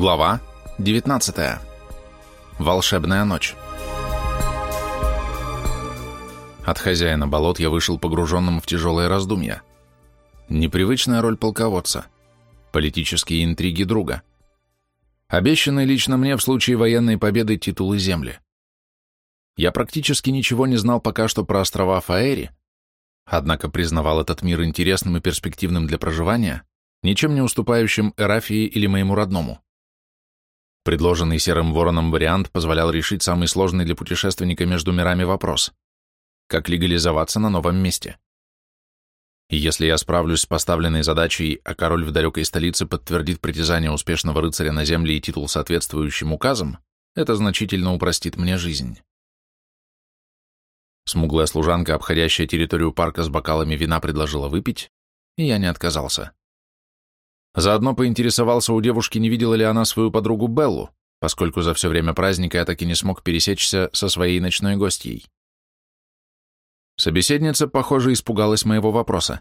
Глава 19. Волшебная ночь. От хозяина болот я вышел погруженным в тяжелые раздумья. Непривычная роль полководца. Политические интриги друга. Обещанный лично мне в случае военной победы титулы земли. Я практически ничего не знал пока что про острова Фаэри, однако признавал этот мир интересным и перспективным для проживания, ничем не уступающим Эрафии или моему родному. Предложенный Серым Вороном вариант позволял решить самый сложный для путешественника между мирами вопрос – как легализоваться на новом месте. И если я справлюсь с поставленной задачей, а король в далекой столице подтвердит притязание успешного рыцаря на земле и титул соответствующим указом, это значительно упростит мне жизнь. Смуглая служанка, обходящая территорию парка с бокалами вина, предложила выпить, и я не отказался. Заодно поинтересовался у девушки, не видела ли она свою подругу Беллу, поскольку за все время праздника я так и не смог пересечься со своей ночной гостьей. Собеседница, похоже, испугалась моего вопроса,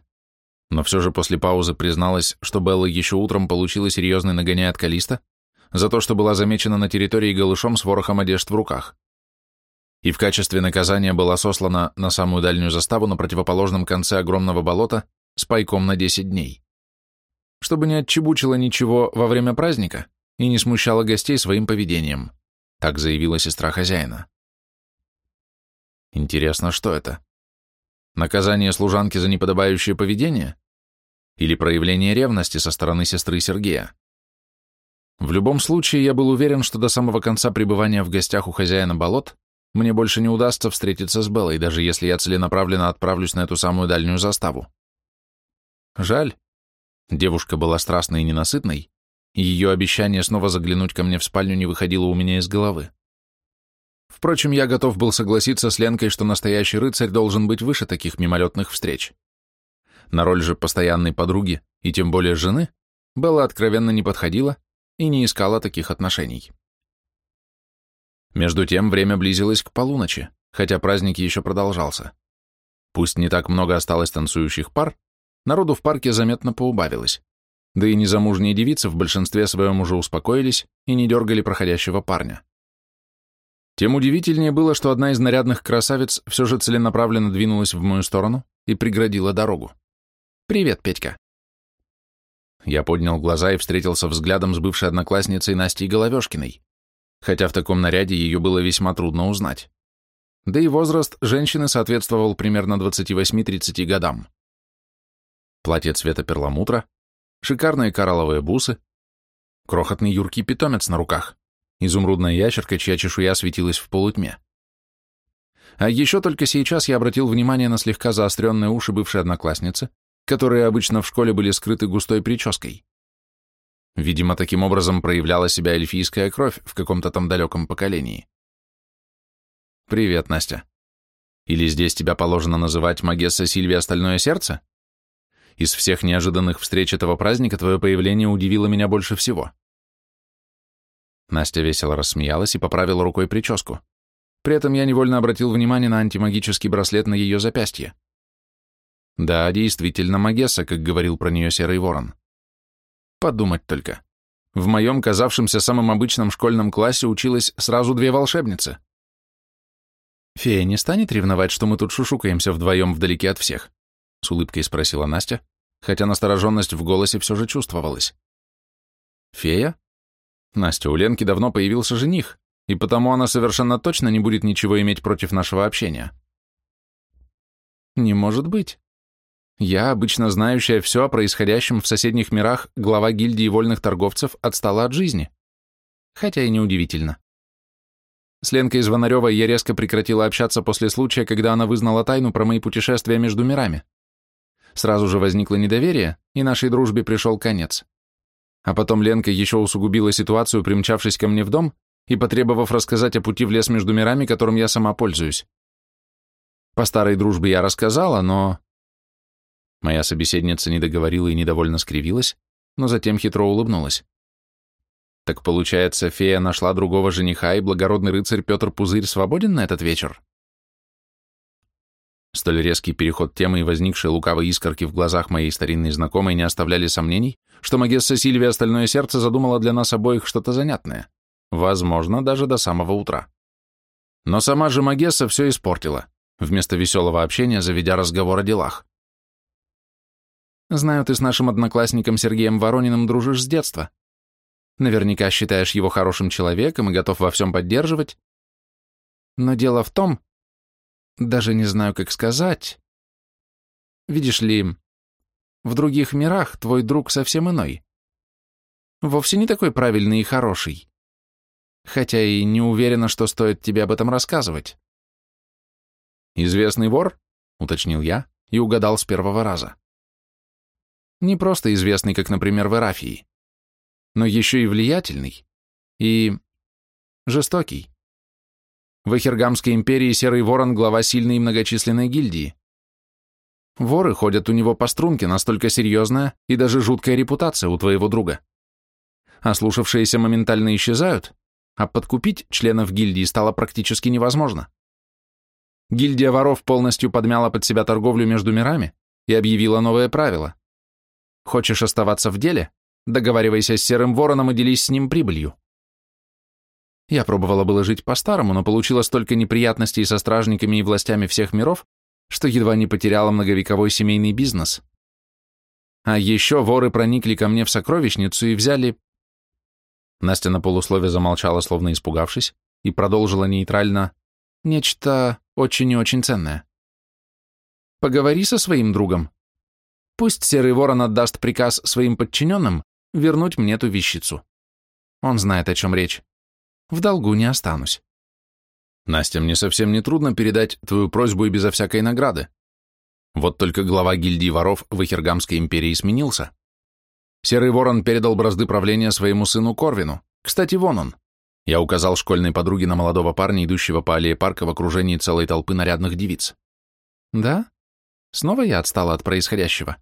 но все же после паузы призналась, что Белла еще утром получила серьезный нагоняй от Калиста за то, что была замечена на территории голышом с ворохом одежд в руках. И в качестве наказания была сослана на самую дальнюю заставу на противоположном конце огромного болота с пайком на 10 дней чтобы не отчебучила ничего во время праздника и не смущала гостей своим поведением, так заявила сестра хозяина. Интересно, что это? Наказание служанки за неподобающее поведение? Или проявление ревности со стороны сестры Сергея? В любом случае, я был уверен, что до самого конца пребывания в гостях у хозяина болот мне больше не удастся встретиться с Беллой, даже если я целенаправленно отправлюсь на эту самую дальнюю заставу. Жаль, Девушка была страстной и ненасытной, и ее обещание снова заглянуть ко мне в спальню не выходило у меня из головы. Впрочем, я готов был согласиться с Ленкой, что настоящий рыцарь должен быть выше таких мимолетных встреч. На роль же постоянной подруги, и тем более жены, Белла откровенно не подходила и не искала таких отношений. Между тем время близилось к полуночи, хотя праздник еще продолжался. Пусть не так много осталось танцующих пар, народу в парке заметно поубавилось. Да и незамужние девицы в большинстве своем уже успокоились и не дергали проходящего парня. Тем удивительнее было, что одна из нарядных красавиц все же целенаправленно двинулась в мою сторону и преградила дорогу. «Привет, Петька». Я поднял глаза и встретился взглядом с бывшей одноклассницей Настей Головешкиной, хотя в таком наряде ее было весьма трудно узнать. Да и возраст женщины соответствовал примерно 28-30 годам платье цвета перламутра, шикарные коралловые бусы, крохотный юркий питомец на руках, изумрудная ящерка, чья чешуя светилась в полутьме. А еще только сейчас я обратил внимание на слегка заостренные уши бывшей одноклассницы, которые обычно в школе были скрыты густой прической. Видимо, таким образом проявляла себя эльфийская кровь в каком-то там далеком поколении. «Привет, Настя. Или здесь тебя положено называть Магесса Сильвия Стальное Сердце?» Из всех неожиданных встреч этого праздника твое появление удивило меня больше всего. Настя весело рассмеялась и поправила рукой прическу. При этом я невольно обратил внимание на антимагический браслет на ее запястье. Да, действительно, Магесса, как говорил про нее Серый Ворон. Подумать только. В моем казавшемся самым обычном школьном классе училось сразу две волшебницы. Фея не станет ревновать, что мы тут шушукаемся вдвоем вдалеке от всех? С улыбкой спросила Настя, хотя настороженность в голосе все же чувствовалась. «Фея?» Настя, у Ленки давно появился жених, и потому она совершенно точно не будет ничего иметь против нашего общения. Не может быть. Я, обычно знающая все о происходящем в соседних мирах, глава гильдии вольных торговцев, отстала от жизни. Хотя и неудивительно. С Ленкой Звонаревой я резко прекратила общаться после случая, когда она вызнала тайну про мои путешествия между мирами. Сразу же возникло недоверие, и нашей дружбе пришел конец. А потом Ленка еще усугубила ситуацию, примчавшись ко мне в дом и потребовав рассказать о пути в лес между мирами, которым я сама пользуюсь. По старой дружбе я рассказала, но... Моя собеседница не договорила и недовольно скривилась, но затем хитро улыбнулась. Так получается, фея нашла другого жениха, и благородный рыцарь Петр Пузырь свободен на этот вечер? Столь резкий переход темы и возникшие лукавые искорки в глазах моей старинной знакомой не оставляли сомнений, что Магесса Сильвия Остальное Сердце задумала для нас обоих что-то занятное, возможно, даже до самого утра. Но сама же Магесса все испортила, вместо веселого общения заведя разговор о делах. «Знаю, ты с нашим одноклассником Сергеем Ворониным дружишь с детства. Наверняка считаешь его хорошим человеком и готов во всем поддерживать. Но дело в том, даже не знаю, как сказать. Видишь ли, в других мирах твой друг совсем иной. Вовсе не такой правильный и хороший. Хотя и не уверена, что стоит тебе об этом рассказывать. «Известный вор?» — уточнил я и угадал с первого раза. Не просто известный, как, например, в Эрафии, но еще и влиятельный и жестокий. В Эхергамской империи Серый Ворон – глава сильной и многочисленной гильдии. Воры ходят у него по струнке, настолько серьезная и даже жуткая репутация у твоего друга. Ослушавшиеся моментально исчезают, а подкупить членов гильдии стало практически невозможно. Гильдия воров полностью подмяла под себя торговлю между мирами и объявила новое правило. Хочешь оставаться в деле? Договаривайся с Серым Вороном и делись с ним прибылью. Я пробовала было жить по-старому, но получила столько неприятностей со стражниками и властями всех миров, что едва не потеряла многовековой семейный бизнес. А еще воры проникли ко мне в сокровищницу и взяли... Настя на полуслове замолчала, словно испугавшись, и продолжила нейтрально нечто очень и очень ценное. Поговори со своим другом. Пусть Серый Ворон отдаст приказ своим подчиненным вернуть мне эту вещицу. Он знает, о чем речь. В долгу не останусь. Настя, мне совсем не трудно передать твою просьбу и безо всякой награды. Вот только глава гильдии воров в Эхергамской империи сменился. Серый ворон передал бразды правления своему сыну Корвину. Кстати, вон он. Я указал школьной подруге на молодого парня, идущего по аллее парка в окружении целой толпы нарядных девиц. Да? Снова я отстала от происходящего?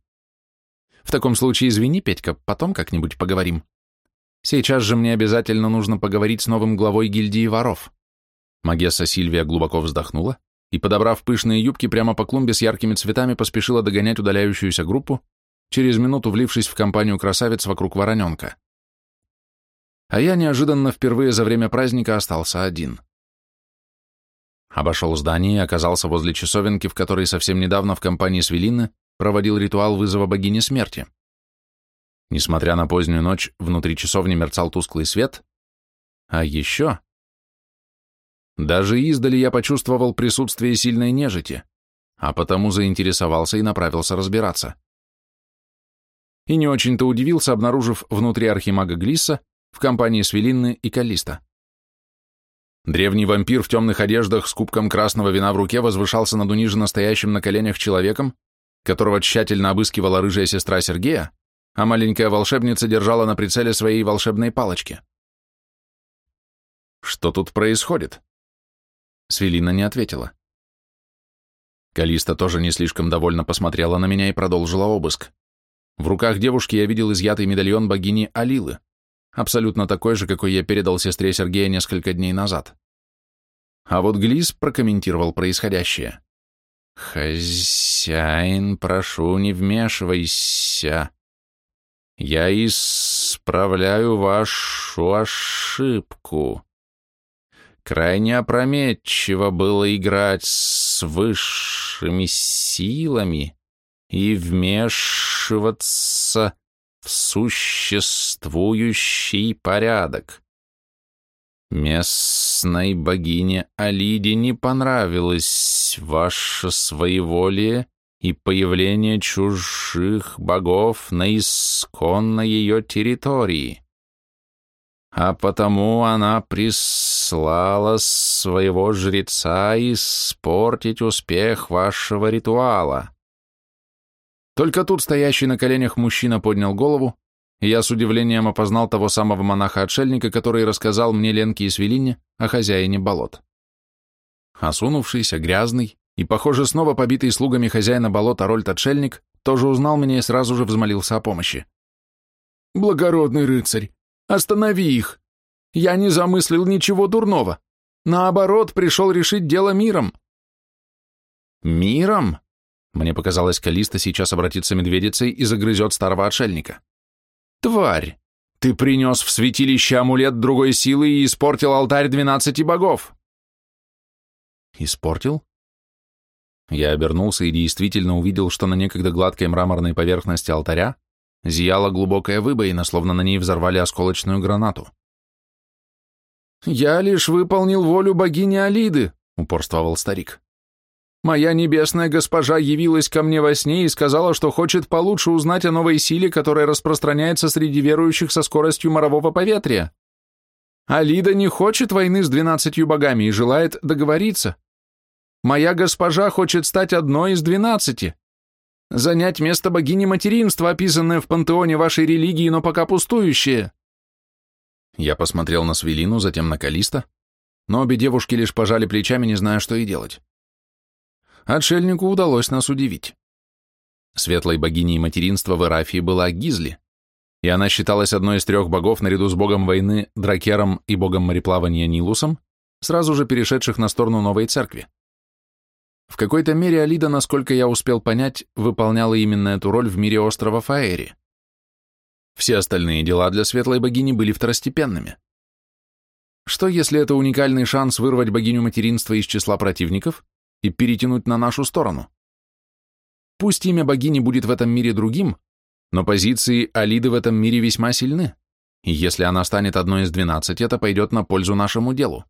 В таком случае извини, Петька, потом как-нибудь поговорим. Сейчас же мне обязательно нужно поговорить с новым главой гильдии воров. Магесса Сильвия глубоко вздохнула и, подобрав пышные юбки прямо по клумбе с яркими цветами, поспешила догонять удаляющуюся группу, через минуту влившись в компанию красавиц вокруг вороненка. А я неожиданно впервые за время праздника остался один. Обошел здание и оказался возле часовенки, в которой совсем недавно в компании с Велины проводил ритуал вызова богини смерти. Несмотря на позднюю ночь, внутри часовни мерцал тусклый свет, а еще... Даже издали я почувствовал присутствие сильной нежити, а потому заинтересовался и направился разбираться. И не очень-то удивился, обнаружив внутри архимага Глисса в компании Свелинны и Калиста. Древний вампир в темных одеждах с кубком красного вина в руке возвышался над униженно стоящим на коленях человеком, которого тщательно обыскивала рыжая сестра Сергея, а маленькая волшебница держала на прицеле своей волшебной палочки. «Что тут происходит?» Свелина не ответила. Калиста тоже не слишком довольно посмотрела на меня и продолжила обыск. В руках девушки я видел изъятый медальон богини Алилы, абсолютно такой же, какой я передал сестре Сергея несколько дней назад. А вот Глис прокомментировал происходящее. «Хозяин, прошу, не вмешивайся. Я исправляю вашу ошибку. Крайне опрометчиво было играть с высшими силами и вмешиваться в существующий порядок. Местной богине Алиде не понравилось ваше своеволие и появление чужих богов на исконной ее территории. А потому она прислала своего жреца испортить успех вашего ритуала. Только тут стоящий на коленях мужчина поднял голову, и я с удивлением опознал того самого монаха-отшельника, который рассказал мне Ленке и Свелине о хозяине болот. Осунувшийся, грязный, и, похоже, снова побитый слугами хозяина болота Рольт-отшельник тоже узнал меня и сразу же взмолился о помощи. «Благородный рыцарь, останови их! Я не замыслил ничего дурного. Наоборот, пришел решить дело миром». Миром? Мне показалось, Калиста сейчас обратится медведицей и загрызет старого отшельника. Тварь! Ты принес в святилище амулет другой силы и испортил алтарь двенадцати богов. Испортил? Я обернулся и действительно увидел, что на некогда гладкой мраморной поверхности алтаря зияла глубокая выбоина, словно на ней взорвали осколочную гранату. «Я лишь выполнил волю богини Алиды», — упорствовал старик. «Моя небесная госпожа явилась ко мне во сне и сказала, что хочет получше узнать о новой силе, которая распространяется среди верующих со скоростью морового поветрия. Алида не хочет войны с двенадцатью богами и желает договориться. Моя госпожа хочет стать одной из двенадцати, занять место богини материнства, описанное в пантеоне вашей религии, но пока пустующее». Я посмотрел на Свелину, затем на Калиста, но обе девушки лишь пожали плечами, не зная, что и делать. Отшельнику удалось нас удивить. Светлой богиней материнства в Эрафии была Гизли, и она считалась одной из трех богов наряду с богом войны Дракером и богом мореплавания Нилусом, сразу же перешедших на сторону новой церкви. В какой-то мере Алида, насколько я успел понять, выполняла именно эту роль в мире острова Фаэри. Все остальные дела для светлой богини были второстепенными. Что, если это уникальный шанс вырвать богиню материнства из числа противников и перетянуть на нашу сторону? Пусть имя богини будет в этом мире другим, но позиции Алиды в этом мире весьма сильны, и если она станет одной из двенадцати, это пойдет на пользу нашему делу.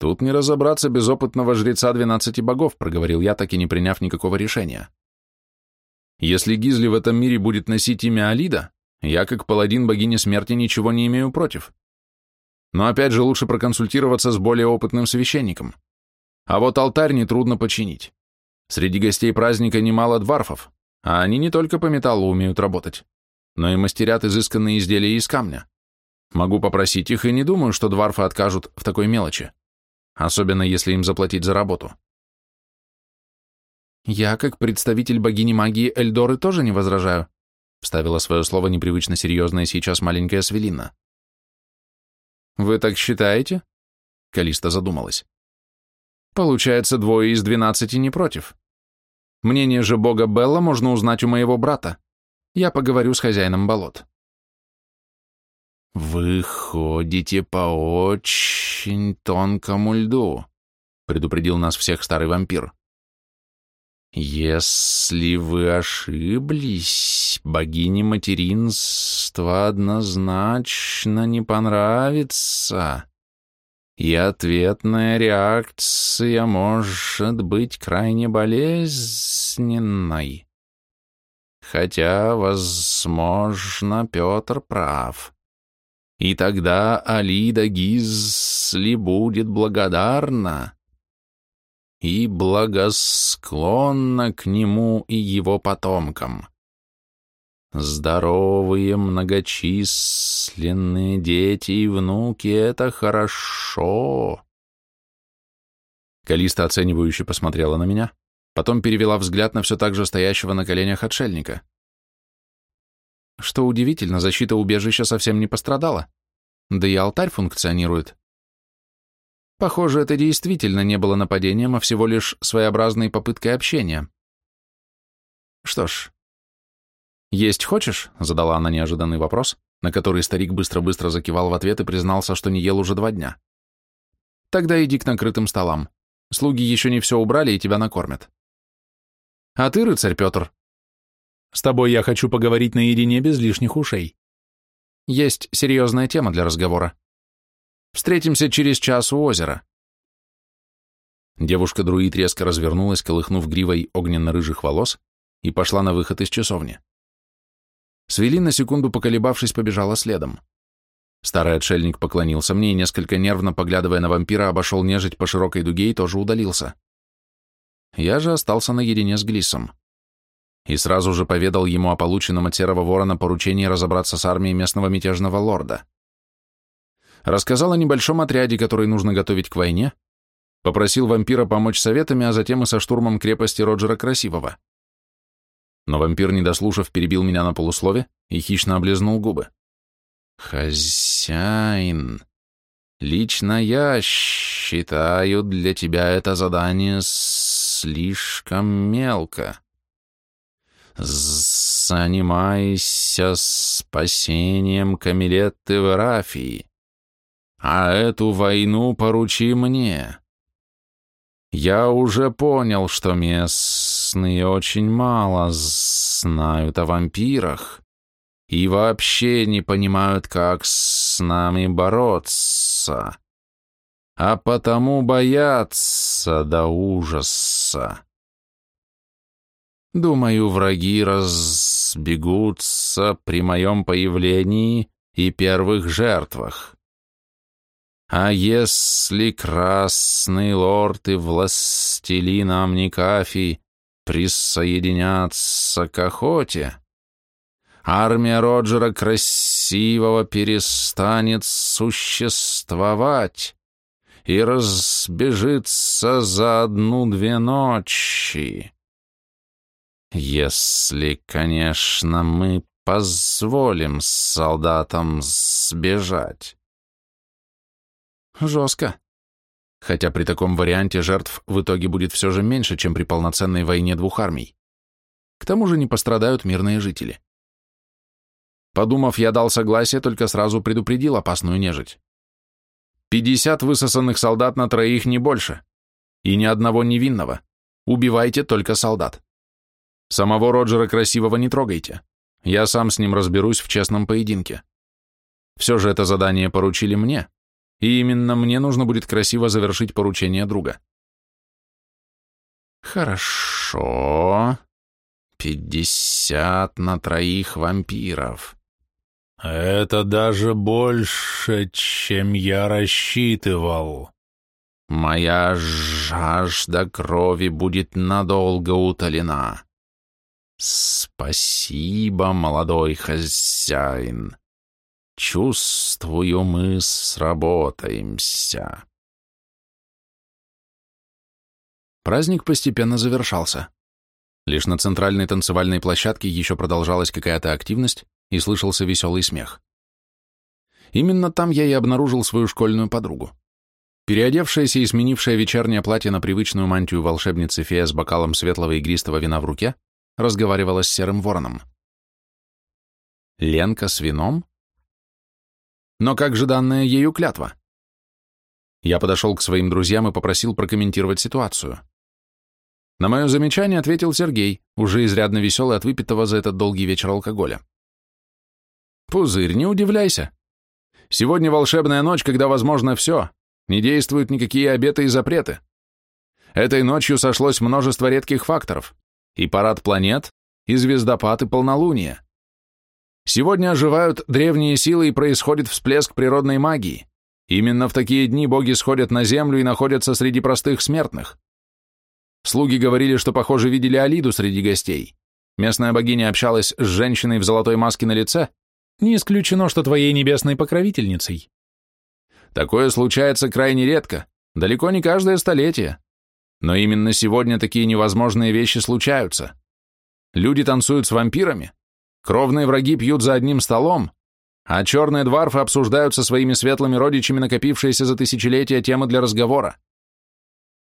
Тут не разобраться без опытного жреца двенадцати богов, проговорил я, так и не приняв никакого решения. Если Гизли в этом мире будет носить имя Алида, я, как паладин богини смерти, ничего не имею против. Но опять же лучше проконсультироваться с более опытным священником. А вот алтарь нетрудно починить. Среди гостей праздника немало дварфов, а они не только по металлу умеют работать, но и мастерят изысканные изделия из камня. Могу попросить их и не думаю, что дварфы откажут в такой мелочи, особенно если им заплатить за работу. «Я, как представитель богини магии Эльдоры, тоже не возражаю», вставила свое слово непривычно серьезная сейчас маленькая Свелина. «Вы так считаете?» Калиста задумалась. «Получается, двое из двенадцати не против. Мнение же бога Белла можно узнать у моего брата. Я поговорю с хозяином болот». «Вы ходите по очень тонкому льду», предупредил нас всех старый вампир. Если вы ошиблись, богине материнства однозначно не понравится, и ответная реакция может быть крайне болезненной. Хотя, возможно, Петр прав. И тогда Алида Гизли будет благодарна и благосклонна к нему и его потомкам. Здоровые, многочисленные дети и внуки — это хорошо. Калиста оценивающе посмотрела на меня, потом перевела взгляд на все так же стоящего на коленях отшельника. Что удивительно, защита убежища совсем не пострадала. Да и алтарь функционирует. Похоже, это действительно не было нападением, а всего лишь своеобразной попыткой общения. Что ж, «Есть хочешь?» — задала она неожиданный вопрос, на который старик быстро-быстро закивал в ответ и признался, что не ел уже два дня. «Тогда иди к накрытым столам. Слуги еще не все убрали и тебя накормят». «А ты, рыцарь Петр?» «С тобой я хочу поговорить наедине без лишних ушей. Есть серьезная тема для разговора. Встретимся через час у озера». Девушка-друид резко развернулась, колыхнув гривой огненно-рыжих волос, и пошла на выход из часовни. Свели на секунду поколебавшись, побежала следом. Старый отшельник поклонился мне и, несколько нервно поглядывая на вампира, обошел нежить по широкой дуге и тоже удалился. Я же остался наедине с Глиссом. И сразу же поведал ему о полученном от Серого Ворона поручении разобраться с армией местного мятежного лорда рассказал о небольшом отряде, который нужно готовить к войне, попросил вампира помочь советами, а затем и со штурмом крепости Роджера Красивого. Но вампир, не дослушав, перебил меня на полуслове и хищно облизнул губы. «Хозяин, Лично я считаю для тебя это задание слишком мелко. Занимайся спасением Камилетты в Рафии, а эту войну поручи мне. Я уже понял, что местные очень мало знают о вампирах и вообще не понимают, как с нами бороться, а потому боятся до ужаса. Думаю, враги разбегутся при моем появлении и первых жертвах. А если красный лорд и властелин Амникафий присоединятся к охоте, армия Роджера Красивого перестанет существовать и разбежится за одну-две ночи. Если, конечно, мы позволим солдатам сбежать. Жестко. Хотя при таком варианте жертв в итоге будет все же меньше, чем при полноценной войне двух армий. К тому же не пострадают мирные жители. Подумав, я дал согласие, только сразу предупредил опасную нежить. Пятьдесят высосанных солдат на троих не больше. И ни одного невинного. Убивайте только солдат. Самого Роджера Красивого не трогайте. Я сам с ним разберусь в честном поединке. Все же это задание поручили мне, и именно мне нужно будет красиво завершить поручение друга. Хорошо. Пятьдесят на троих вампиров. Это даже больше, чем я рассчитывал. Моя жажда крови будет надолго утолена. «Спасибо, молодой хозяин. Чувствую, мы сработаемся». Праздник постепенно завершался. Лишь на центральной танцевальной площадке еще продолжалась какая-то активность и слышался веселый смех. Именно там я и обнаружил свою школьную подругу. Переодевшаяся и сменившая вечернее платье на привычную мантию волшебницы фея с бокалом светлого игристого вина в руке, разговаривала с Серым Вороном. Ленка с вином? Но как же данная ею клятва? Я подошел к своим друзьям и попросил прокомментировать ситуацию. На мое замечание ответил Сергей, уже изрядно веселый от выпитого за этот долгий вечер алкоголя. Пузырь, не удивляйся. Сегодня волшебная ночь, когда возможно все, не действуют никакие обеты и запреты. Этой ночью сошлось множество редких факторов и парад планет, и звездопад, и полнолуние. Сегодня оживают древние силы и происходит всплеск природной магии. Именно в такие дни боги сходят на землю и находятся среди простых смертных. Слуги говорили, что, похоже, видели Алиду среди гостей. Местная богиня общалась с женщиной в золотой маске на лице. Не исключено, что твоей небесной покровительницей. Такое случается крайне редко, далеко не каждое столетие, но именно сегодня такие невозможные вещи случаются. Люди танцуют с вампирами, кровные враги пьют за одним столом, а черные дварфы обсуждают со своими светлыми родичами накопившиеся за тысячелетия темы для разговора.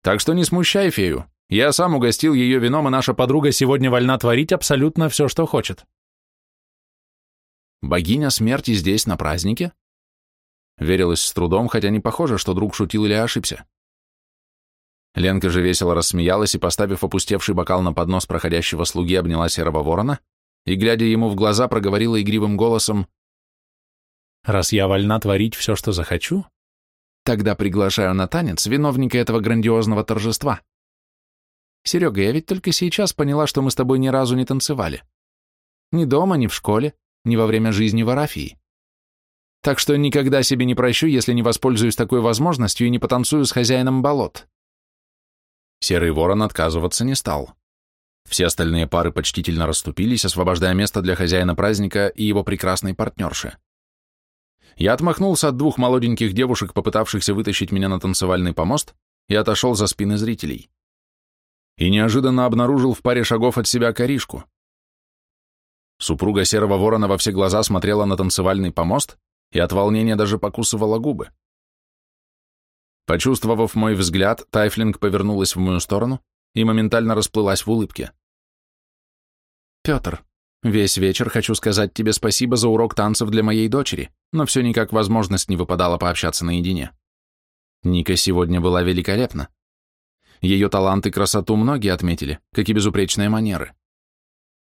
Так что не смущай фею, я сам угостил ее вином, и наша подруга сегодня вольна творить абсолютно все, что хочет. Богиня смерти здесь, на празднике? Верилось с трудом, хотя не похоже, что друг шутил или ошибся. Ленка же весело рассмеялась и, поставив опустевший бокал на поднос проходящего слуги, обняла серого ворона и, глядя ему в глаза, проговорила игривым голосом «Раз я вольна творить все, что захочу, тогда приглашаю на танец виновника этого грандиозного торжества. Серега, я ведь только сейчас поняла, что мы с тобой ни разу не танцевали. Ни дома, ни в школе, ни во время жизни в Арафии. Так что никогда себе не прощу, если не воспользуюсь такой возможностью и не потанцую с хозяином болот». Серый ворон отказываться не стал. Все остальные пары почтительно расступились, освобождая место для хозяина праздника и его прекрасной партнерши. Я отмахнулся от двух молоденьких девушек, попытавшихся вытащить меня на танцевальный помост, и отошел за спины зрителей. И неожиданно обнаружил в паре шагов от себя коришку. Супруга серого ворона во все глаза смотрела на танцевальный помост и от волнения даже покусывала губы. Почувствовав мой взгляд, Тайфлинг повернулась в мою сторону и моментально расплылась в улыбке. «Петр, весь вечер хочу сказать тебе спасибо за урок танцев для моей дочери, но все никак возможность не выпадала пообщаться наедине. Ника сегодня была великолепна. Ее талант и красоту многие отметили, как и безупречные манеры.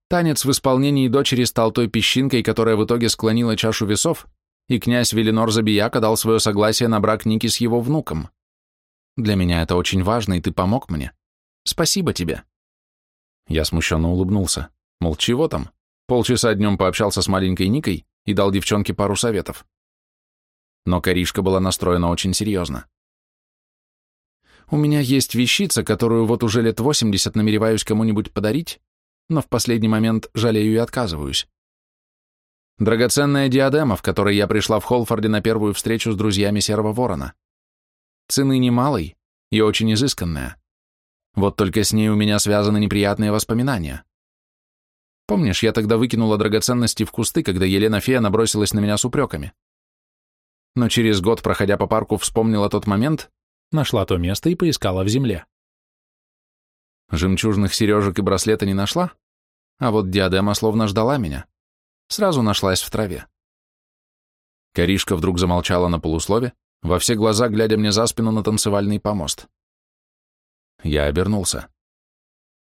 Танец в исполнении дочери стал той песчинкой, которая в итоге склонила чашу весов, и князь Велинор Забияка дал свое согласие на брак Ники с его внуком. Для меня это очень важно, и ты помог мне. Спасибо тебе. Я смущенно улыбнулся. Мол, чего там? Полчаса днем пообщался с маленькой Никой и дал девчонке пару советов. Но Каришка была настроена очень серьезно. У меня есть вещица, которую вот уже лет 80 намереваюсь кому-нибудь подарить, но в последний момент жалею и отказываюсь. Драгоценная диадема, в которой я пришла в Холфорде на первую встречу с друзьями Серого Ворона. Цены немалой и очень изысканная. Вот только с ней у меня связаны неприятные воспоминания. Помнишь, я тогда выкинула драгоценности в кусты, когда Елена Фея набросилась на меня с упреками? Но через год, проходя по парку, вспомнила тот момент, нашла то место и поискала в земле. Жемчужных сережек и браслета не нашла, а вот диадема словно ждала меня. Сразу нашлась в траве. Коришка вдруг замолчала на полуслове, во все глаза глядя мне за спину на танцевальный помост. Я обернулся.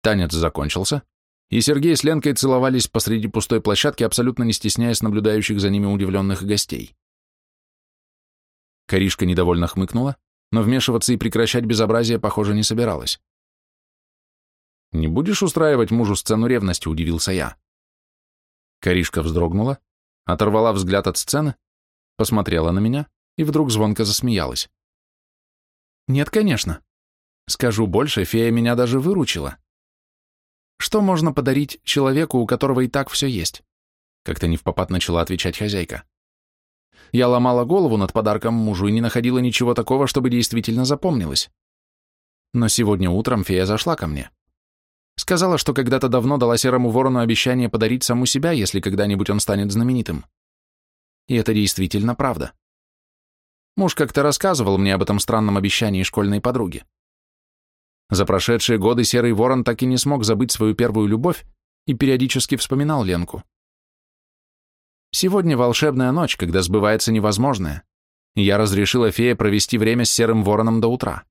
Танец закончился, и Сергей с Ленкой целовались посреди пустой площадки, абсолютно не стесняясь наблюдающих за ними удивленных гостей. Коришка недовольно хмыкнула, но вмешиваться и прекращать безобразие, похоже, не собиралась. «Не будешь устраивать мужу сцену ревности?» – удивился я. Коришка вздрогнула, оторвала взгляд от сцены, посмотрела на меня и вдруг звонко засмеялась. «Нет, конечно. Скажу больше, фея меня даже выручила. Что можно подарить человеку, у которого и так все есть? Как-то не в попад начала отвечать хозяйка. Я ломала голову над подарком мужу и не находила ничего такого, чтобы действительно запомнилось. Но сегодня утром фея зашла ко мне. Сказала, что когда-то давно дала серому ворону обещание подарить саму себя, если когда-нибудь он станет знаменитым. И это действительно правда. Муж как-то рассказывал мне об этом странном обещании школьной подруги. За прошедшие годы Серый Ворон так и не смог забыть свою первую любовь и периодически вспоминал Ленку. Сегодня волшебная ночь, когда сбывается невозможное, и я разрешила фее провести время с Серым Вороном до утра.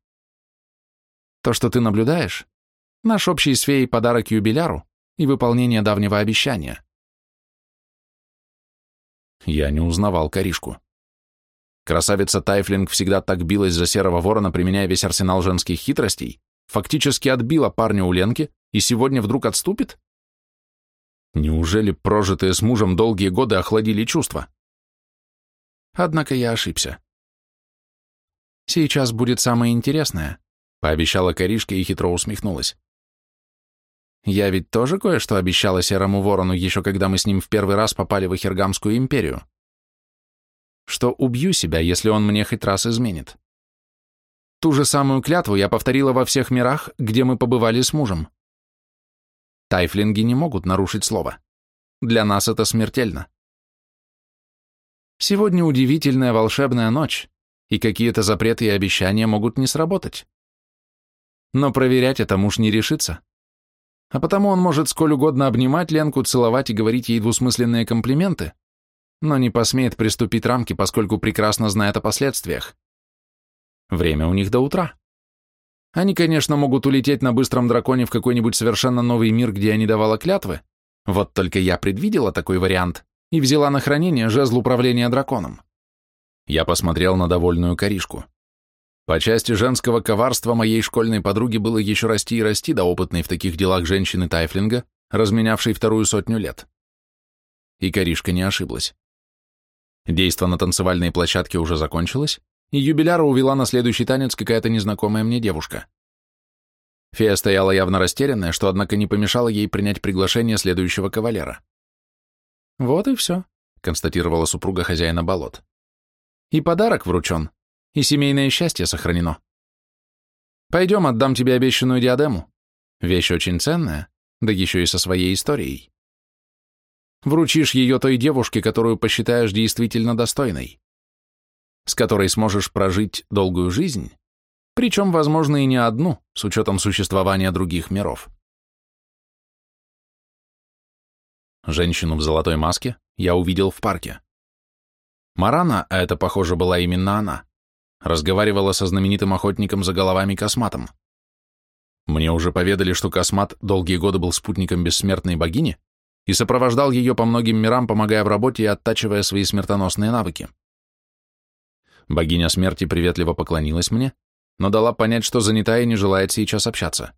То, что ты наблюдаешь, наш общий с феей подарок юбиляру и выполнение давнего обещания. Я не узнавал Каришку. Красавица Тайфлинг всегда так билась за Серого Ворона, применяя весь арсенал женских хитростей, фактически отбила парня у Ленки и сегодня вдруг отступит? Неужели прожитые с мужем долгие годы охладили чувства? Однако я ошибся. Сейчас будет самое интересное, пообещала Коришка и хитро усмехнулась. Я ведь тоже кое-что обещала Серому Ворону, еще когда мы с ним в первый раз попали в Эхергамскую империю. Что убью себя, если он мне хоть раз изменит. Ту же самую клятву я повторила во всех мирах, где мы побывали с мужем. Тайфлинги не могут нарушить слово. Для нас это смертельно. Сегодня удивительная волшебная ночь, и какие-то запреты и обещания могут не сработать. Но проверять это муж не решится. А потому он может сколь угодно обнимать Ленку, целовать и говорить ей двусмысленные комплименты, но не посмеет приступить рамки, поскольку прекрасно знает о последствиях. Время у них до утра. Они, конечно, могут улететь на быстром драконе в какой-нибудь совершенно новый мир, где я не давала клятвы. Вот только я предвидела такой вариант и взяла на хранение жезл управления драконом. Я посмотрел на довольную коришку. По части женского коварства моей школьной подруги было еще расти и расти до опытной в таких делах женщины Тайфлинга, разменявшей вторую сотню лет. И коришка не ошиблась. Действо на танцевальной площадке уже закончилось, и юбиляра увела на следующий танец какая-то незнакомая мне девушка. Фея стояла явно растерянная, что, однако, не помешало ей принять приглашение следующего кавалера. «Вот и все», — констатировала супруга хозяина болот. «И подарок вручен, и семейное счастье сохранено. Пойдем, отдам тебе обещанную диадему. Вещь очень ценная, да еще и со своей историей. Вручишь ее той девушке, которую посчитаешь действительно достойной с которой сможешь прожить долгую жизнь Причем, возможно, и не одну, с учетом существования других миров. Женщину в золотой маске я увидел в парке. Марана, а это, похоже, была именно она, разговаривала со знаменитым охотником за головами Косматом. Мне уже поведали, что Космат долгие годы был спутником бессмертной богини и сопровождал ее по многим мирам, помогая в работе и оттачивая свои смертоносные навыки. Богиня смерти приветливо поклонилась мне, но дала понять, что занята и не желает сейчас общаться.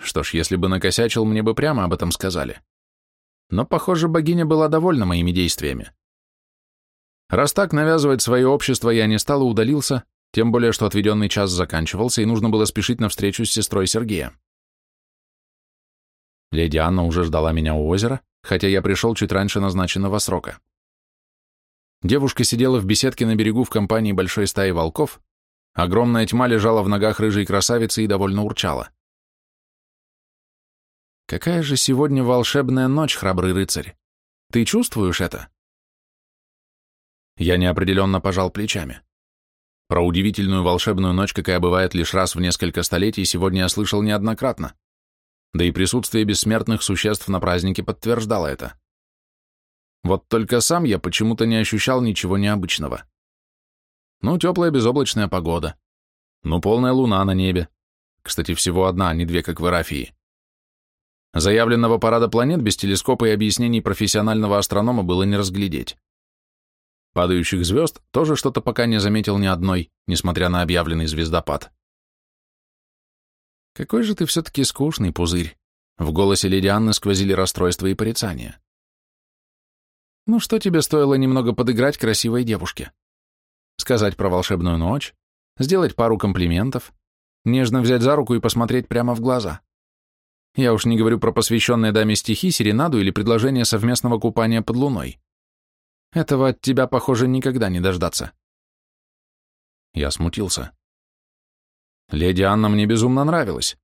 Что ж, если бы накосячил, мне бы прямо об этом сказали. Но, похоже, богиня была довольна моими действиями. Раз так навязывать свое общество я не стал и удалился, тем более, что отведенный час заканчивался, и нужно было спешить на встречу с сестрой Сергея. Леди Анна уже ждала меня у озера, хотя я пришел чуть раньше назначенного срока. Девушка сидела в беседке на берегу в компании большой стаи волков, огромная тьма лежала в ногах рыжей красавицы и довольно урчала. Какая же сегодня волшебная ночь, храбрый рыцарь! Ты чувствуешь это? Я неопределенно пожал плечами. Про удивительную волшебную ночь, какая бывает лишь раз в несколько столетий, сегодня я слышал неоднократно. Да и присутствие бессмертных существ на празднике подтверждало это. Вот только сам я почему-то не ощущал ничего необычного. Ну, теплая безоблачная погода. Ну, полная луна на небе. Кстати, всего одна, а не две, как в Ирафии. Заявленного парада планет без телескопа и объяснений профессионального астронома было не разглядеть. Падающих звезд тоже что-то пока не заметил ни одной, несмотря на объявленный звездопад. «Какой же ты все-таки скучный, пузырь!» В голосе леди Анны сквозили расстройство и порицание. «Ну что тебе стоило немного подыграть красивой девушке? Сказать про волшебную ночь, сделать пару комплиментов, нежно взять за руку и посмотреть прямо в глаза?» Я уж не говорю про посвященные даме стихи, серенаду или предложение совместного купания под луной. Этого от тебя, похоже, никогда не дождаться. Я смутился. Леди Анна мне безумно нравилась.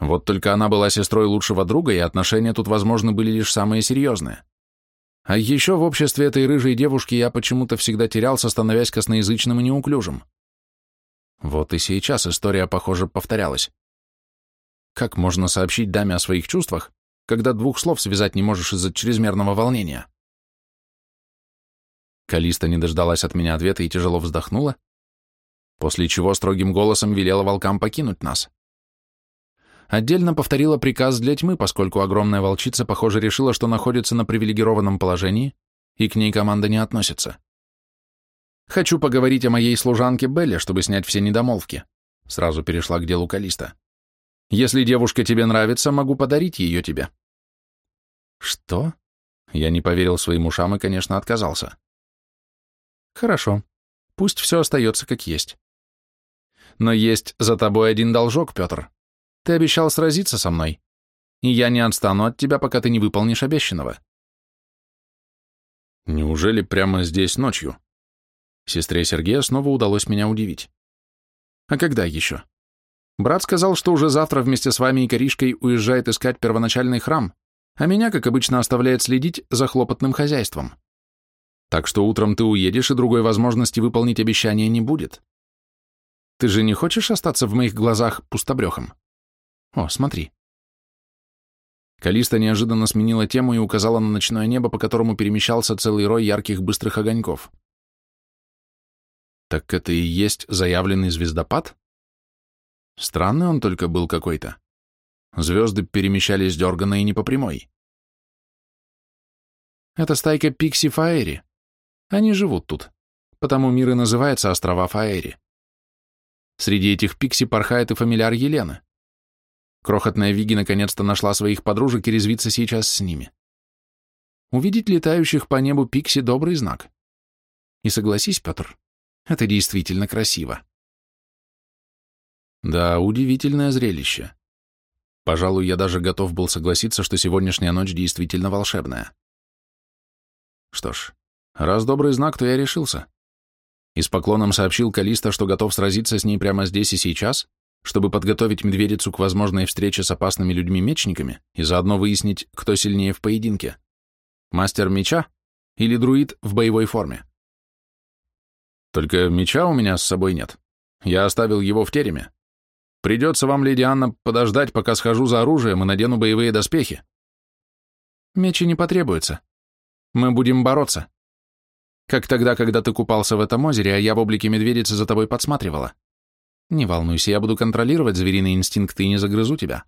Вот только она была сестрой лучшего друга, и отношения тут, возможно, были лишь самые серьезные. А еще в обществе этой рыжей девушки я почему-то всегда терялся, становясь косноязычным и неуклюжим. Вот и сейчас история, похоже, повторялась. Как можно сообщить даме о своих чувствах, когда двух слов связать не можешь из-за чрезмерного волнения? Калиста не дождалась от меня ответа и тяжело вздохнула, после чего строгим голосом велела волкам покинуть нас. Отдельно повторила приказ для тьмы, поскольку огромная волчица, похоже, решила, что находится на привилегированном положении, и к ней команда не относится. «Хочу поговорить о моей служанке Белле, чтобы снять все недомолвки», сразу перешла к делу Калиста. Если девушка тебе нравится, могу подарить ее тебе». «Что?» Я не поверил своим ушам и, конечно, отказался. «Хорошо. Пусть все остается как есть. Но есть за тобой один должок, Петр. Ты обещал сразиться со мной, и я не отстану от тебя, пока ты не выполнишь обещанного». Неужели прямо здесь ночью? Сестре Сергея снова удалось меня удивить. А когда еще? Брат сказал, что уже завтра вместе с вами и Коришкой уезжает искать первоначальный храм, а меня, как обычно, оставляет следить за хлопотным хозяйством. Так что утром ты уедешь, и другой возможности выполнить обещание не будет. Ты же не хочешь остаться в моих глазах пустобрехом? О, смотри. Калиста неожиданно сменила тему и указала на ночное небо, по которому перемещался целый рой ярких быстрых огоньков. Так это и есть заявленный звездопад? Странный он только был какой-то. Звезды перемещались дерганно и не по прямой. Это стайка Пикси Фаэри. Они живут тут, потому мир и называется острова Фаэри. Среди этих Пикси порхает и фамильяр Елены. Крохотная Виги наконец-то нашла своих подружек и резвится сейчас с ними. Увидеть летающих по небу Пикси — добрый знак. И согласись, Петр, это действительно красиво. Да, удивительное зрелище. Пожалуй, я даже готов был согласиться, что сегодняшняя ночь действительно волшебная. Что ж, раз добрый знак, то я решился. И с поклоном сообщил Калиста, что готов сразиться с ней прямо здесь и сейчас, чтобы подготовить медведицу к возможной встрече с опасными людьми-мечниками и заодно выяснить, кто сильнее в поединке. Мастер меча или друид в боевой форме. Только меча у меня с собой нет. Я оставил его в тереме. Придется вам, леди Анна, подождать, пока схожу за оружием и надену боевые доспехи. Мечи не потребуется. Мы будем бороться. Как тогда, когда ты купался в этом озере, а я в облике медведицы за тобой подсматривала. Не волнуйся, я буду контролировать звериные инстинкты и не загрызу тебя.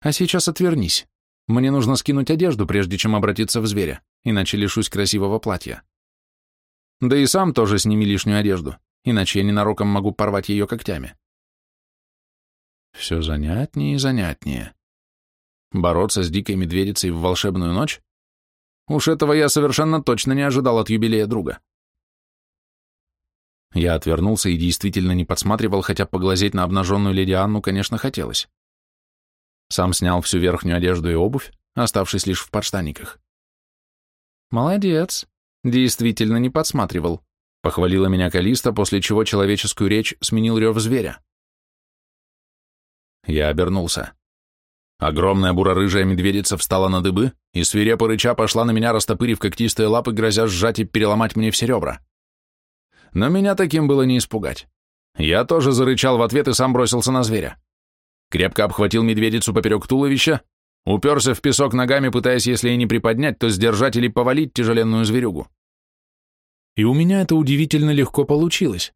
А сейчас отвернись. Мне нужно скинуть одежду, прежде чем обратиться в зверя, иначе лишусь красивого платья. Да и сам тоже сними лишнюю одежду, иначе я ненароком могу порвать ее когтями. Все занятнее и занятнее. Бороться с дикой медведицей в волшебную ночь? Уж этого я совершенно точно не ожидал от юбилея друга. Я отвернулся и действительно не подсматривал, хотя поглазеть на обнаженную леди Анну, конечно, хотелось. Сам снял всю верхнюю одежду и обувь, оставшись лишь в подштаниках. «Молодец, действительно не подсматривал», — похвалила меня Калиста, после чего человеческую речь сменил рев зверя. Я обернулся. Огромная буро-рыжая медведица встала на дыбы и свирепо рыча пошла на меня, растопырив когтистые лапы, грозя сжать и переломать мне все ребра. Но меня таким было не испугать. Я тоже зарычал в ответ и сам бросился на зверя. Крепко обхватил медведицу поперек туловища, уперся в песок ногами, пытаясь, если и не приподнять, то сдержать или повалить тяжеленную зверюгу. И у меня это удивительно легко получилось.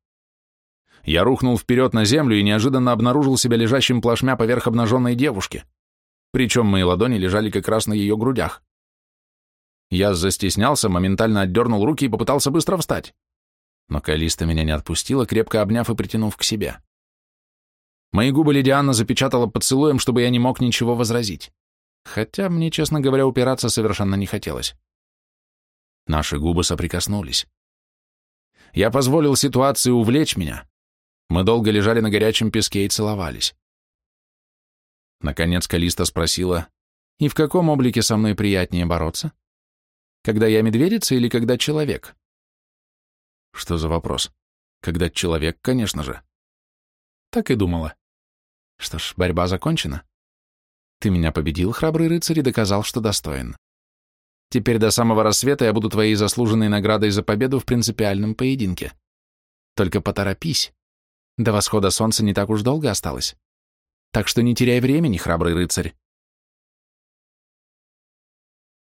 Я рухнул вперед на землю и неожиданно обнаружил себя лежащим плашмя поверх обнаженной девушки. Причем мои ладони лежали как раз на ее грудях. Я застеснялся, моментально отдернул руки и попытался быстро встать. Но Калиста меня не отпустила, крепко обняв и притянув к себе. Мои губы леди Анна запечатала поцелуем, чтобы я не мог ничего возразить. Хотя мне, честно говоря, упираться совершенно не хотелось. Наши губы соприкоснулись. Я позволил ситуации увлечь меня, мы долго лежали на горячем песке и целовались. Наконец Калиста спросила, «И в каком облике со мной приятнее бороться? Когда я медведица или когда человек?» Что за вопрос? Когда человек, конечно же. Так и думала. Что ж, борьба закончена. Ты меня победил, храбрый рыцарь, и доказал, что достоин. Теперь до самого рассвета я буду твоей заслуженной наградой за победу в принципиальном поединке. Только поторопись. До восхода солнца не так уж долго осталось. Так что не теряй времени, храбрый рыцарь.